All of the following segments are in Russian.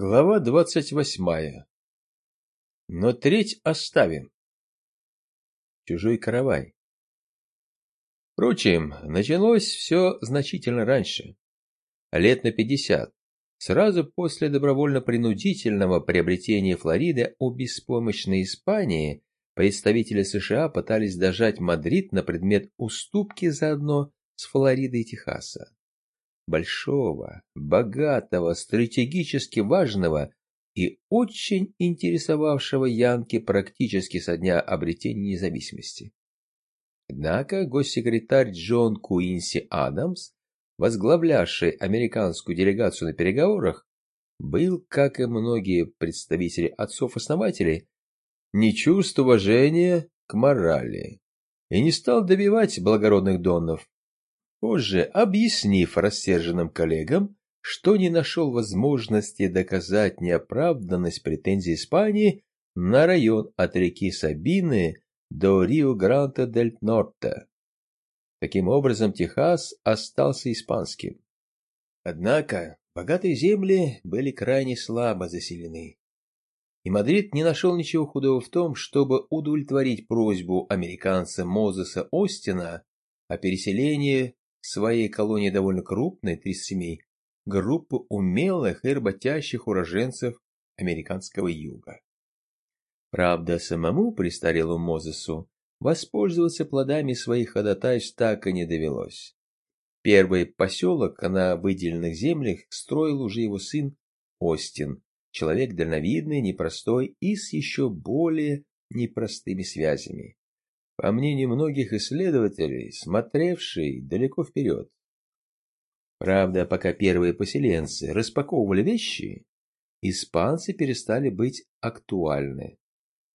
Глава двадцать восьмая. Но треть оставим. Чужой каравай. Впрочем, началось все значительно раньше. Лет на пятьдесят. Сразу после добровольно-принудительного приобретения Флориды у беспомощной Испании представители США пытались дожать Мадрид на предмет уступки заодно с Флоридой и Техаса большого, богатого, стратегически важного и очень интересовавшего Янки практически со дня обретения независимости. Однако госсекретарь Джон Куинси Адамс, возглавлявший американскую делегацию на переговорах, был, как и многие представители отцов-основателей, не чувств уважения к морали и не стал добивать благородных донов, позже объяснив рассерженным коллегам, что не нашел возможности доказать неоправданность претензий Испании на район от реки Сабины до Рио-Гранте-дель-Норте. Таким образом, Техас остался испанским. Однако богатые земли были крайне слабо заселены. И Мадрид не нашел ничего худого в том, чтобы удовлетворить просьбу американца Мозеса Остина о переселении своей колонии довольно крупной, 30 семей, группу умелых и работящих уроженцев американского юга. Правда, самому престарелому Мозесу воспользоваться плодами своих ходатайств так и не довелось. Первый поселок на выделенных землях строил уже его сын Остин, человек дальновидный, непростой и с еще более непростыми связями по мнению многих исследователей, смотревший далеко вперед. Правда, пока первые поселенцы распаковывали вещи, испанцы перестали быть актуальны.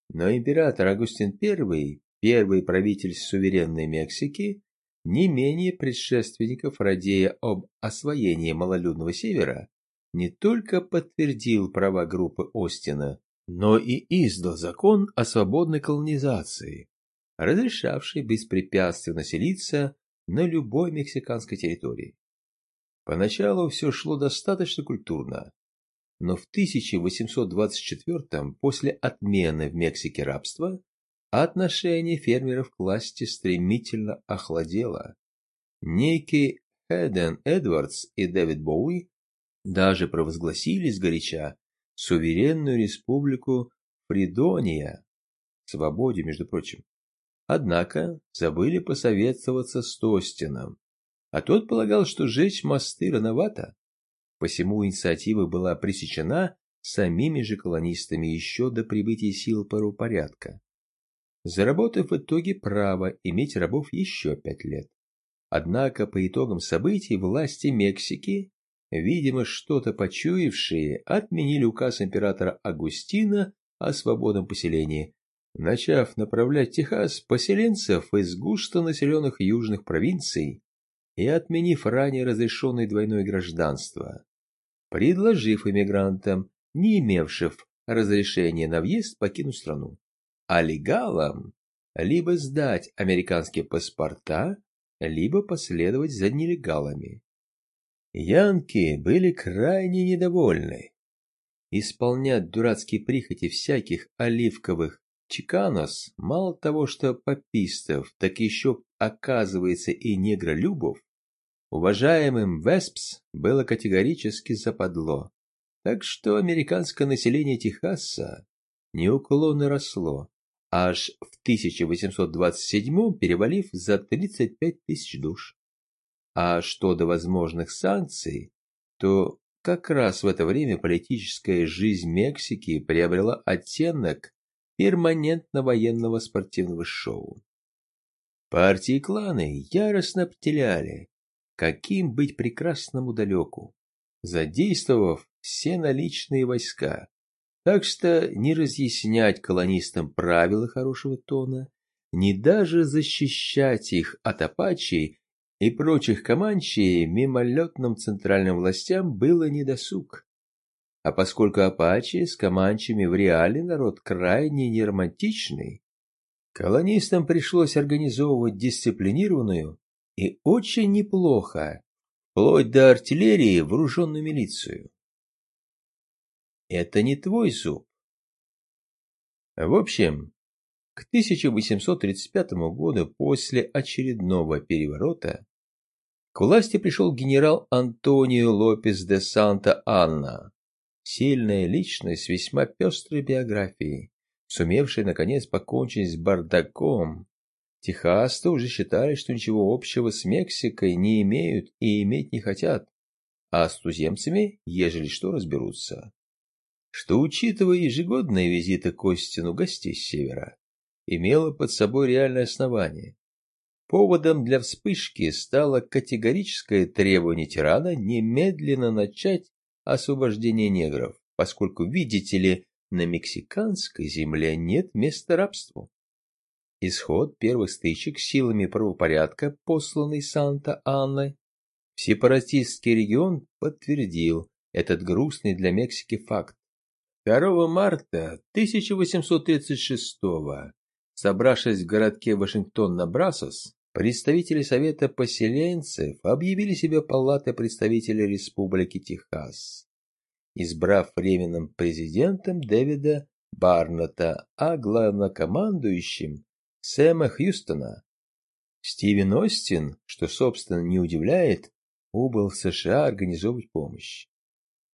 Но император Агустин I, первый правитель суверенной Мексики, не менее предшественников, радея об освоении малолюдного севера, не только подтвердил права группы Остина, но и издал закон о свободной колонизации, разрешавший беспрепятственно селиться на любой мексиканской территории. Поначалу все шло достаточно культурно, но в 1824 после отмены в Мексике рабства отношение фермеров к власти стремительно охладело. Некий Хэден Эдвардс и Дэвид Боуи даже провозгласили сгоряча суверенную республику Фридония, свободе, между прочим. Однако забыли посоветоваться с Тостином, а тот полагал, что жечь мосты рановато. Посему инициатива была пресечена самими же колонистами еще до прибытия сил правопорядка, заработав в итоге право иметь рабов еще пять лет. Однако по итогам событий власти Мексики, видимо что-то почуявшие, отменили указ императора Агустина о свободном поселении, начав направлять Техас поселенцев из густонаселенных южных провинций и отменив ранее разрешенное двойное гражданство, предложив иммигрантам, не имевшим разрешения на въезд, покинуть страну, а легалам либо сдать американские паспорта, либо последовать за нелегалами. Янки были крайне недовольны. Исполнять дурацкие прихоти всяких оливковых Чиканос мало того, что попистов, так еще, оказывается, и негролюбов, уважаемым Веспс было категорически западло. Так что американское население Техаса неуклонно росло, аж в 1827 перевалив за 35 тысяч душ. А что до возможных санкций, то как раз в это время политическая жизнь Мексики приобрела оттенок перманентно-военного спортивного шоу. Партии и кланы яростно птеляли, каким быть прекрасному далеку, задействовав все наличные войска. Так что не разъяснять колонистам правила хорошего тона, не даже защищать их от апачей и прочих команчей мимолетным центральным властям было недосуг. А поскольку апачи с команчами в реале народ крайне неромантичный, колонистам пришлось организовывать дисциплинированную и очень неплохо, вплоть до артиллерии, вооруженную милицию. это не твой зуб. В общем, к 1835 году после очередного переворота к власти пришел генерал Антонио Лопес де Санта-Анна, сильная личность с весьма пестрой биографией, сумевший, наконец, покончить с бардаком. Техасты уже считали, что ничего общего с Мексикой не имеют и иметь не хотят, а с туземцами, ежели что, разберутся. Что, учитывая ежегодные визиты Костину гостей с севера, имело под собой реальное основание. Поводом для вспышки стало категорическое требование тирана немедленно начать освобождение негров, поскольку, видите ли, на мексиканской земле нет места рабству. Исход первых стычек силами правопорядка, посланный Санта-Анной, в сепаратистский регион подтвердил этот грустный для Мексики факт. 2 марта 1836 собравшись в городке Вашингтон-на-Брасос, представители Совета поселенцев объявили себя Палатой представителей Республики Техас избрав временным президентом Дэвида Барната, а главнокомандующим Сэма Хьюстона. Стивен Остин, что, собственно, не удивляет, убыл в США организовывать помощь.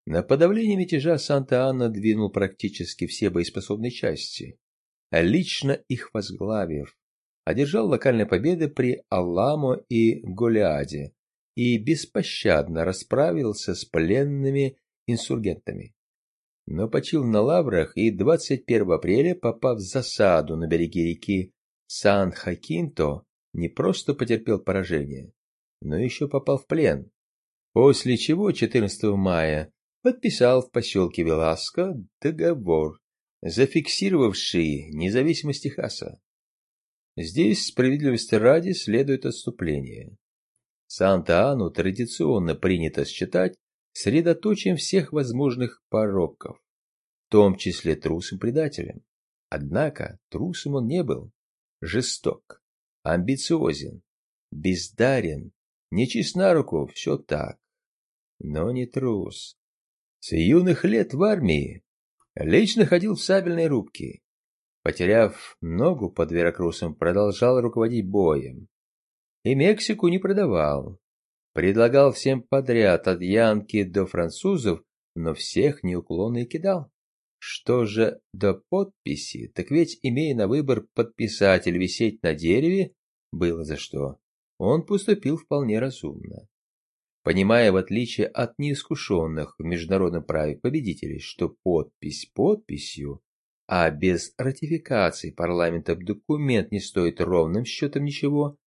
На подавление мятежа Санта-Анна двинул практически все боеспособные части, лично их возглавив, одержал локальные победы при Аламо и Голиаде и беспощадно расправился с пленными инсургентами. Но почил на лаврах и 21 апреля, попав в засаду на береге реки Сан-Хакинто, не просто потерпел поражение, но еще попал в плен, после чего 14 мая подписал в поселке Веласко договор, зафиксировавший независимость Техаса. Здесь справедливости ради следует отступление. Санта-Ану традиционно принято считать средоточием всех возможных пороков, в том числе трусом-предателем. Однако трусом он не был. Жесток, амбициозен, бездарен, нечист на руку, все так. Но не трус. С юных лет в армии лично ходил в сабельной рубке. Потеряв ногу под Веракрусом, продолжал руководить боем. И Мексику не продавал, Предлагал всем подряд, от янки до французов, но всех неуклонно и кидал. Что же до подписи, так ведь, имея на выбор подписать или висеть на дереве, было за что. Он поступил вполне разумно. Понимая, в отличие от неискушенных в международном праве победителей, что подпись подписью, а без ратификации парламента документ не стоит ровным счетом ничего,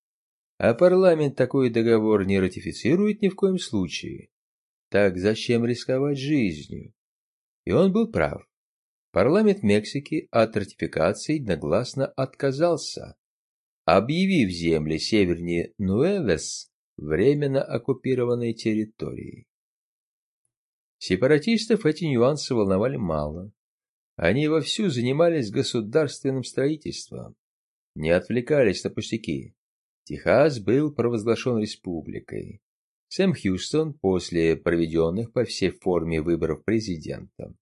а парламент такой договор не ратифицирует ни в коем случае. Так зачем рисковать жизнью? И он был прав. Парламент Мексики от ратификации единогласно отказался, объявив земли севернее Нуэвес временно оккупированной территорией. Сепаратистов эти нюансы волновали мало. Они вовсю занимались государственным строительством, не отвлекались на пустяки. Техас был провозглашен республикой. Сэм Хьюстон после проведенных по всей форме выборов президентом.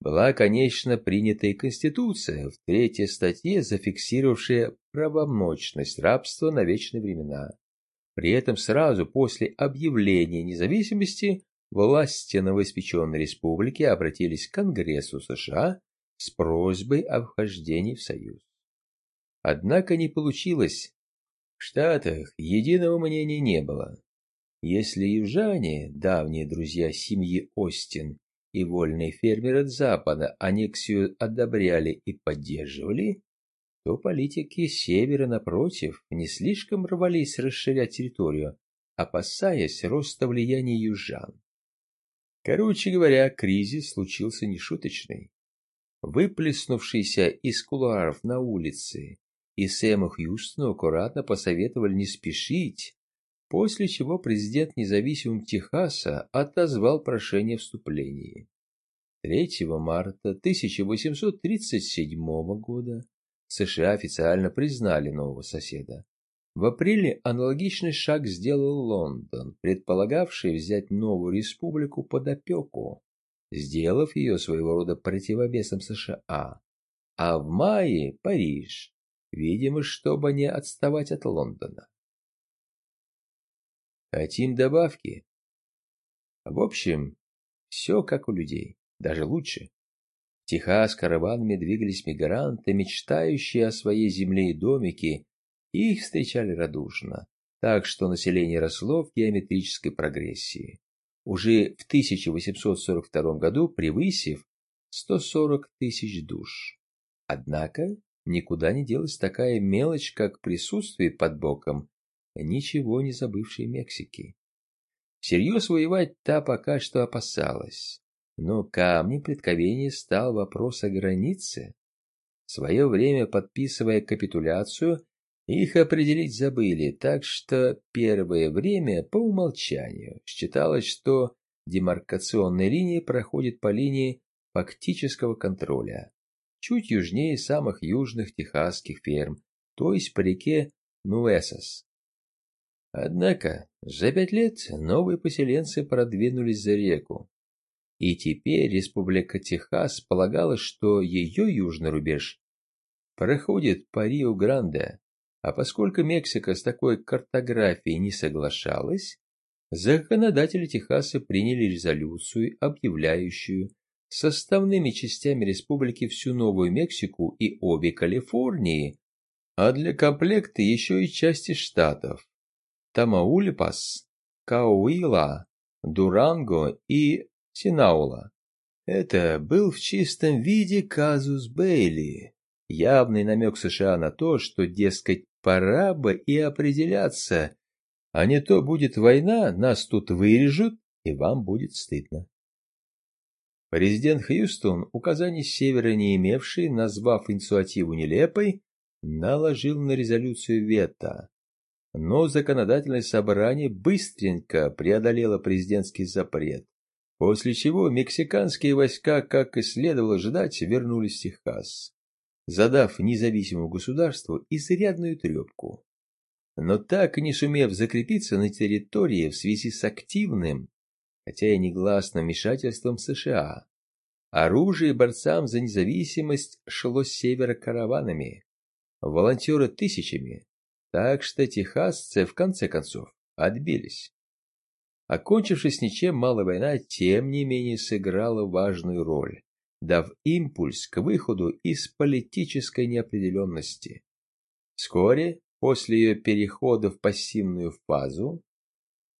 Была, конечно, принята и Конституция в третьей статье, зафиксировавшая правомочность рабства на вечные времена. При этом сразу после объявления независимости власти новоиспеченной республики обратились к Конгрессу США с просьбой о вхождении в Союз. Однако не получилось в Штатах единого мнения не было. Если южане, давние друзья семьи Остин и вольные фермеры Запада аннексию одобряли и поддерживали, то политики Севера, напротив, не слишком рвались расширять территорию, опасаясь роста влияния южан. Короче говоря, кризис случился нешуточный. Выплеснувшийся из кулуаров на улице и Сэму Хьюстону аккуратно посоветовали не спешить, после чего президент независимым Техаса отозвал прошение вступления. 3 марта 1837 года США официально признали нового соседа. В апреле аналогичный шаг сделал Лондон, предполагавший взять новую республику под опеку. сделав ее своего рода противовесом США, а в мае Париж, видимо, чтобы не отставать от Лондона. Хотим добавки? В общем, все как у людей, даже лучше. В Техас караванами двигались мигранты, мечтающие о своей земле и домике, их встречали радушно, так что население росло в геометрической прогрессии, уже в 1842 году превысив 140 тысяч душ. Однако никуда не делась такая мелочь, как присутствие под боком ничего не забывшей Мексики. Всерьез воевать та пока что опасалась, но камнем преткновения стал вопрос о границе. В свое время, подписывая капитуляцию, их определить забыли, так что первое время по умолчанию. Считалось, что демаркационная линия проходит по линии фактического контроля, чуть южнее самых южных техасских ферм, то есть по реке Нуэсос. Однако за пять лет новые поселенцы продвинулись за реку, и теперь Республика Техас полагала, что ее южный рубеж проходит по Рио-Гранде, а поскольку Мексика с такой картографией не соглашалась, законодатели Техаса приняли резолюцию, объявляющую составными частями республики всю Новую Мексику и обе Калифорнии, а для комплекта еще и части штатов Тамаульпас, Кауила, Дуранго и Синаула. Это был в чистом виде казус Бейли, явный намек США на то, что, дескать, пора бы и определяться, а не то будет война, нас тут вырежут, и вам будет стыдно. Президент Хьюстон, указаний севера не имевший, назвав инициативу нелепой, наложил на резолюцию вето, но законодательное собрание быстренько преодолело президентский запрет, после чего мексиканские войска, как и следовало ожидать, вернулись в Техас, задав независимому государству изрядную трепку. Но так и не сумев закрепиться на территории в связи с активным, хотя и негласным вмешательством США, оружие борцам за независимость шло с севера караванами, волонтеры тысячами, так что техасцы, в конце концов, отбились. Окончившись ничем, малая война, тем не менее, сыграла важную роль, дав импульс к выходу из политической неопределенности. Вскоре, после ее перехода в пассивную фазу,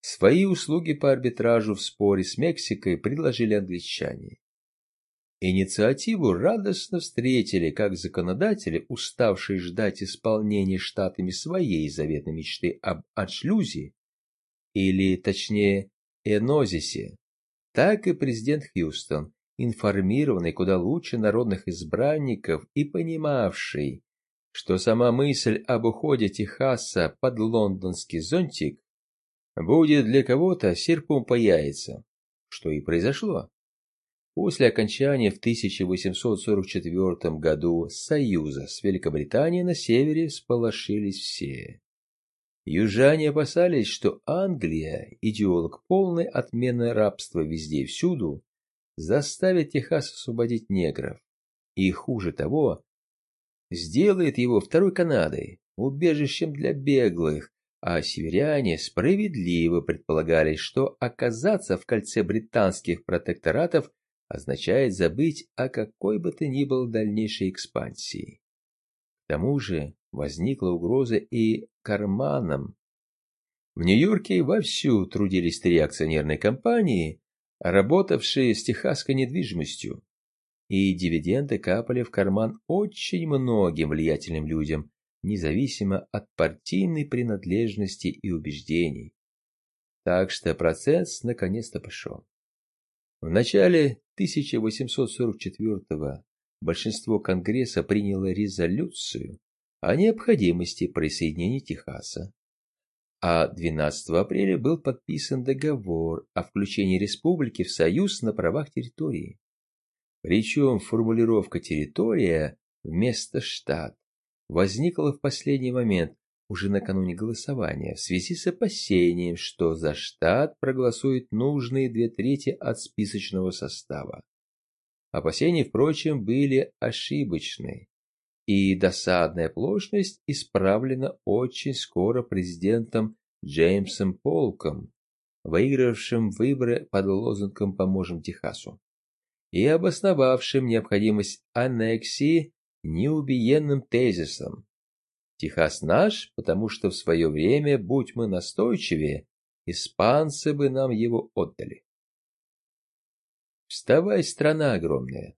свои услуги по арбитражу в споре с Мексикой предложили англичане. Инициативу радостно встретили как законодатели, уставшие ждать исполнения штатами своей заветной мечты об отшлюзе, или, точнее, энозисе, так и президент Хьюстон, информированный куда лучше народных избранников и понимавший, что сама мысль об уходе Техаса под лондонский зонтик будет для кого-то серпом по яйцам, что и произошло. После окончания в 1844 году союза с Великобританией на севере сполошились все. Южане опасались, что Англия, идеолог полной отмены рабства везде и всюду, заставит Техас освободить негров. И хуже того, сделает его второй Канадой, убежищем для беглых, а северяне справедливо предполагали, что оказаться в кольце британских протекторатов означает забыть о какой бы то ни было дальнейшей экспансии. К тому же возникла угроза и карманам. В Нью-Йорке вовсю трудились три акционерные компании, работавшие с техасской недвижимостью, и дивиденды капали в карман очень многим влиятельным людям, независимо от партийной принадлежности и убеждений. Так что процесс наконец-то пошел. В начале 1844 большинство Конгресса приняло резолюцию о необходимости присоединения Техаса, а 12 апреля был подписан договор о включении республики в союз на правах территории. Причем формулировка «территория» вместо «штат» возникла в последний момент, уже накануне голосования в связи с опасением, что за штат проголосуют нужные две трети от списочного состава. Опасения, впрочем, были ошибочны, и досадная оплошность исправлена очень скоро президентом Джеймсом Полком, выигравшим выборы под лозунгом «Поможем Техасу» и обосновавшим необходимость аннексии неубиенным тезисом Техас наш, потому что в свое время, будь мы настойчивее, испанцы бы нам его отдали. Вставай, страна огромная.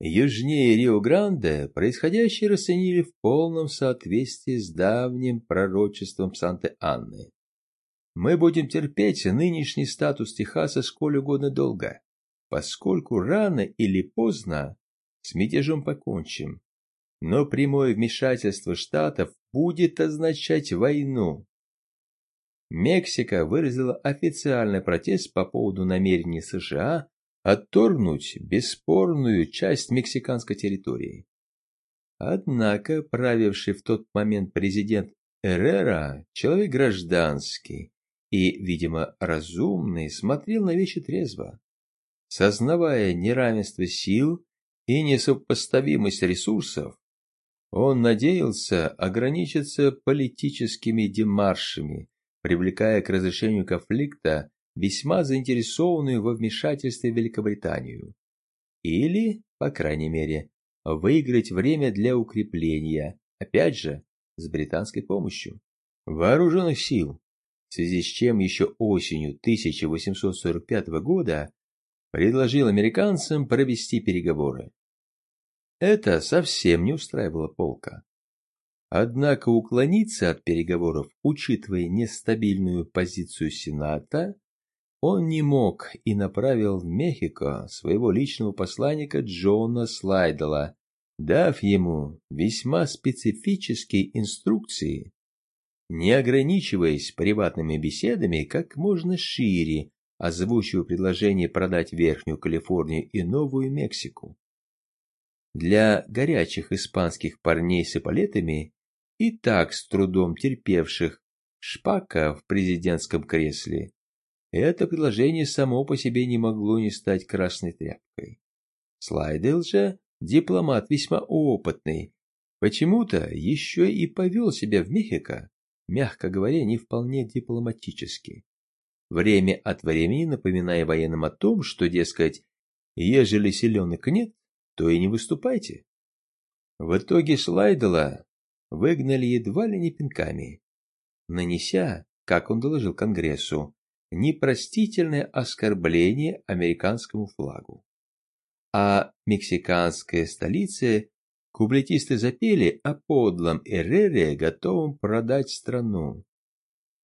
Южнее Рио-Гранде происходящее расценили в полном соответствии с давним пророчеством Санты-Анны. Мы будем терпеть нынешний статус Техаса сколь угодно долго, поскольку рано или поздно с мятежом покончим, но прямое вмешательство Штатов будет означать войну. Мексика выразила официальный протест по поводу намерений США отторгнуть бесспорную часть мексиканской территории. Однако правивший в тот момент президент Эррера, человек гражданский и, видимо, разумный, смотрел на вещи трезво. Сознавая неравенство сил и несопоставимость ресурсов, он надеялся ограничиться политическими демаршами, привлекая к разрешению конфликта весьма заинтересованную во вмешательстве Великобританию. Или, по крайней мере, выиграть время для укрепления, опять же, с британской помощью, вооруженных сил, в связи с чем еще осенью 1845 года предложил американцам провести переговоры. Это совсем не устраивало полка. Однако уклониться от переговоров, учитывая нестабильную позицию Сената, он не мог и направил в Мехико своего личного посланника Джона Слайдела, дав ему весьма специфические инструкции, не ограничиваясь приватными беседами как можно шире, озвучивая предложение продать Верхнюю Калифорнию и Новую Мексику. Для горячих испанских парней с эполетами, и так с трудом терпевших шпака в президентском кресле, это предложение само по себе не могло не стать красной тряпкой. Слайдел же, дипломат весьма опытный, почему-то еще и повел себя в Мехико, мягко говоря, не вполне дипломатически. Время от времени напоминая военным о том, что, дескать, ежели селенок нет, то и не выступайте. В итоге Слайдела выгнали едва ли не пинками, нанеся, как он доложил Конгрессу, непростительное оскорбление американскому флагу. А мексиканская столица кублетисты запели о подлом Эррере, готовом продать страну.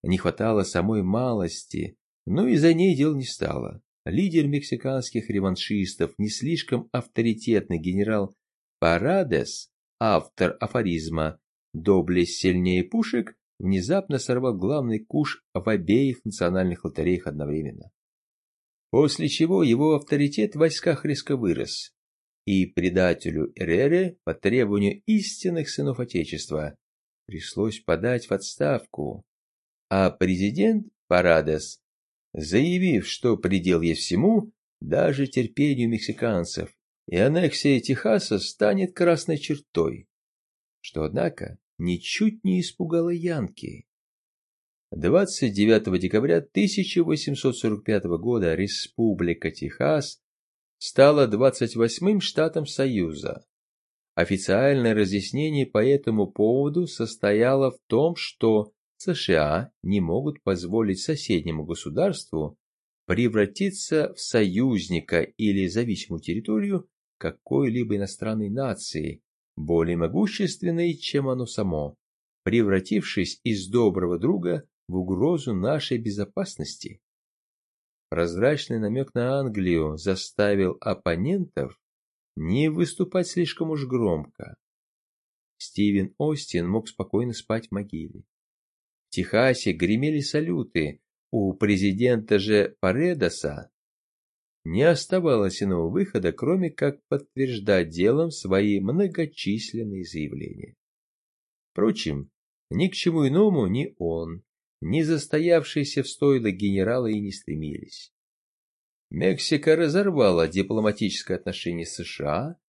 Не хватало самой малости, но и за ней дел не стало лидер мексиканских реваншистов, не слишком авторитетный генерал Парадес, автор афоризма «Доблесть сильнее пушек», внезапно сорвал главный куш в обеих национальных лотереях одновременно. После чего его авторитет в войсках резко вырос, и предателю Эрере по требованию истинных сынов Отечества пришлось подать в отставку, а президент Парадес заявив, что предел есть всему, даже терпению мексиканцев, и аннексия Техаса станет красной чертой, что, однако, ничуть не испугало Янки. 29 декабря 1845 года Республика Техас стала 28-м штатом Союза. Официальное разъяснение по этому поводу состояло в том, что США не могут позволить соседнему государству превратиться в союзника или зависимую территорию какой-либо иностранной нации, более могущественной, чем оно само, превратившись из доброго друга в угрозу нашей безопасности. Прозрачный намек на Англию заставил оппонентов не выступать слишком уж громко. Стивен Остин мог спокойно спать в могиле. В Техасе гремели салюты, у президента же Паредоса не оставалось иного выхода, кроме как подтверждать делом свои многочисленные заявления. Впрочем, Ни к чему иному ни он, ни застоявшиеся в стойло генералы и не стремились. Мексика разорвала дипломатическое отношение с США,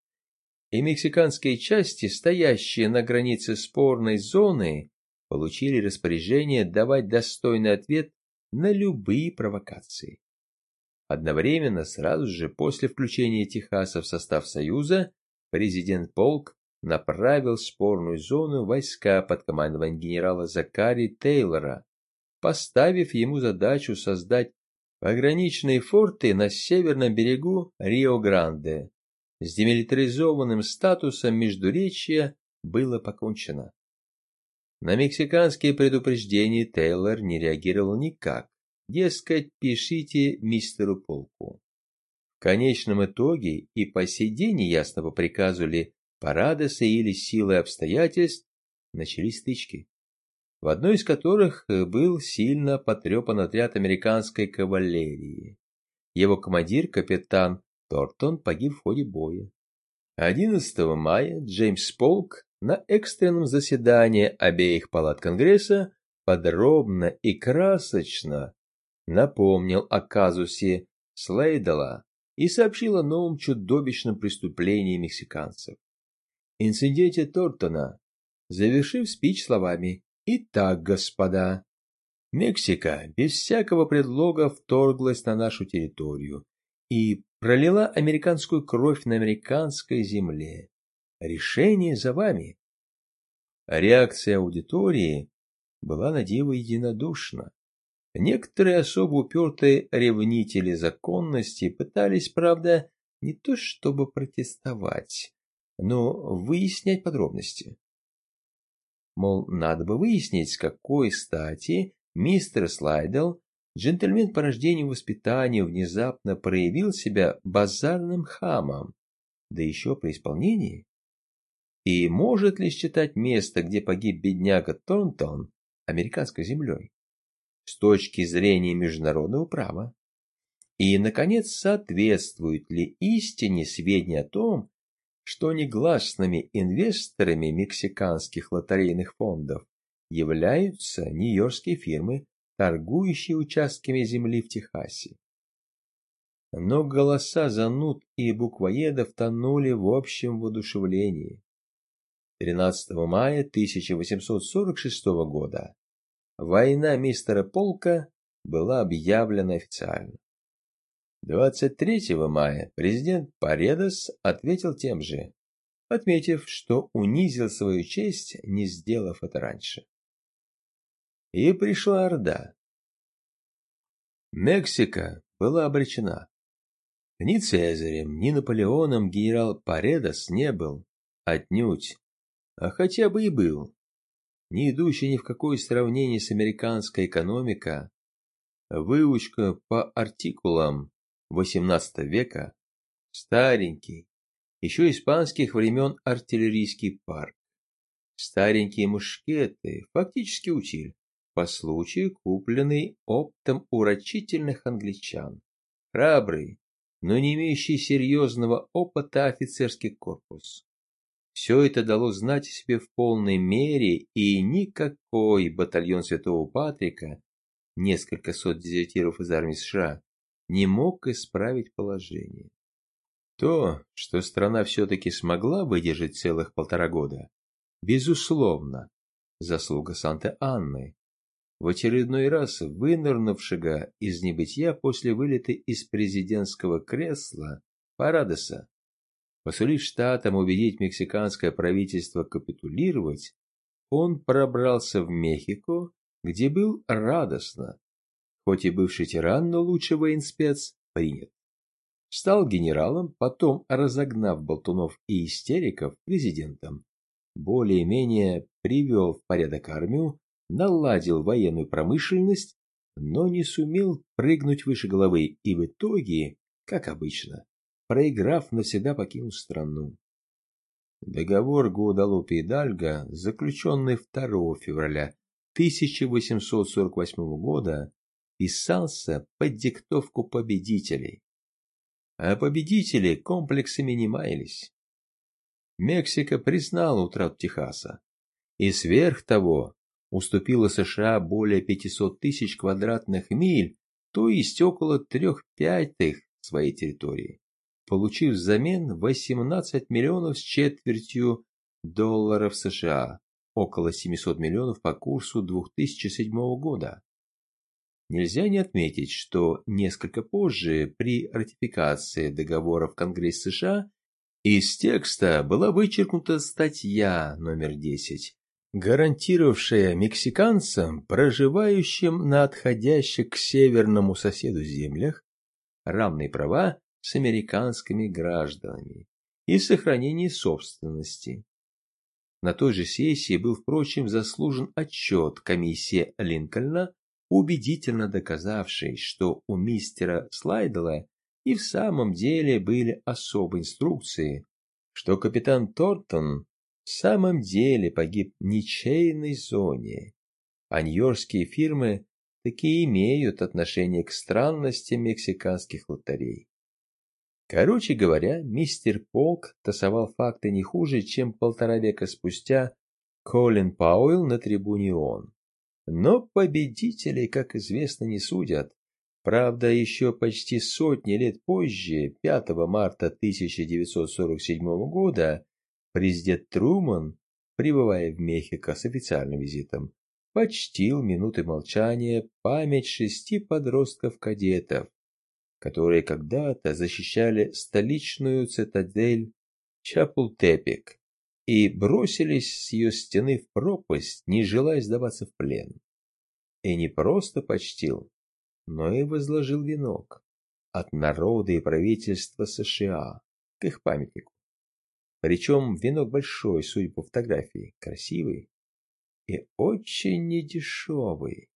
и мексиканские части, стоящие на границе спорной зоны, получили распоряжение давать достойный ответ на любые провокации. Одновременно, сразу же после включения Техаса в состав Союза, президент Полк направил в спорную зону войска под командованием генерала Закари Тейлора, поставив ему задачу создать пограничные форты на северном берегу Рио-Гранде. С демилитаризованным статусом Междуречья было покончено. На мексиканские предупреждения Тейлор не реагировал никак. Дескать, пишите мистеру Полку. В конечном итоге и по сей день ясно по приказу ли Парадеса или силы обстоятельств начались стычки в одной из которых э, был сильно потрепан отряд американской кавалерии. Его командир, капитан Тортон, погиб в ходе боя. 11 мая Джеймс Полк на экстренном заседании обеих палат Конгресса подробно и красочно напомнил о казусе Слейдела и сообщил о новом чудовищном преступлении мексиканцев. Инциденте Тортона, завершив спич словами Итак, господа, Мексика без всякого предлога вторглась на нашу территорию и пролила американскую кровь на американской земле. Решение за вами. Реакция аудитории была на диво единодушна. Некоторые особо упертые ревнители законности пытались, правда, не то чтобы протестовать, но выяснять подробности. Мол, надо бы выяснить, с какой стати мистер Слайдел, джентльмен по рождению и воспитанию, внезапно проявил себя базарным хамом, да еще при исполнении. И может ли считать место, где погиб бедняга Торнтон, американской землей? С точки зрения международного права. И, наконец, соответствует ли истине сведения о том, что негласными инвесторами мексиканских лотерейных фондов являются нью-йоркские фирмы, торгующие участками земли в Техасе. Но голоса зануд и буквоедов тонули в общем воодушевлении. 13 мая 1846 года война мистера Полка была объявлена официально. 23 мая президент Паредос ответил тем же, отметив, что унизил свою честь, не сделав это раньше. И пришла Орда. Мексика была обречена. Ни Цезарем, ни Наполеоном генерал Паредос не был, отнюдь, а хотя бы и был, не идущий ни в какое сравнение с американской экономикой, выучка по артикулам XVIII века старенький, еще испанских времен артиллерийский парк. Старенькие мушкеты, фактически утиль, по случаю купленный оптом урочительных англичан. Храбрый, но не имеющий серьезного опыта офицерский корпус. Все это дало знать себе в полной мере, и никакой батальон Святого Патрика, несколько сот дезертиров из армии США, не мог исправить положение. То, что страна все-таки смогла выдержать целых полтора года, безусловно, заслуга Санты-Анны, в очередной раз вынырнувшего из небытия после вылета из президентского кресла Парадоса, посулив штатам убедить мексиканское правительство капитулировать, он пробрался в Мехико, где был радостно хоть и бывший тиран, но лучший военспец, принят. Стал генералом, потом, разогнав болтунов и истериков, президентом. Более-менее привел в порядок армию, наладил военную промышленность, но не сумел прыгнуть выше головы и в итоге, как обычно, проиграв, навсегда покинул страну. Договор Гуадалупе и Дальго, заключенный 2 февраля 1848 года, писался под диктовку победителей. А победители комплексами не маялись. Мексика признала утрату Техаса. И сверх того, уступила США более 500 тысяч квадратных миль, то есть около трех пятых своей территории, получив взамен 18 миллионов с четвертью долларов США, около 700 миллионов по курсу 2007 года. Нельзя не отметить, что несколько позже, при ратификации договора в Конгресс США, из текста была вычеркнута статья номер 10, гарантировавшая мексиканцам, проживающим на отходящих к северному соседу землях, равные права с американскими гражданами и сохранение собственности. На той же сессии был, впрочем, заслужен отчет комиссии Линкольна, убедительно доказавший, что у мистера Слайдела и в самом деле были особые инструкции, что капитан Тортон в самом деле погиб в ничейной зоне, а нью-йоркские фирмы таки имеют отношение к странностям мексиканских лотерей. Короче говоря, мистер Полк тасовал факты не хуже, чем полтора века спустя Колин Пауэлл на трибуне ООН. Но победителей, как известно, не судят. Правда, еще почти сотни лет позже, 5 марта 1947 года, президент Труман, прибывая в Мехико с официальным визитом, почтил минуты молчания память шести подростков-кадетов, которые когда-то защищали столичную цитадель Чапултепек и бросились с ее стены в пропасть, не желая сдаваться в плен. И не просто почтил, но и возложил венок от народа и правительства США к их памятнику. Причем венок большой, судя по фотографии, красивый и очень недешевый.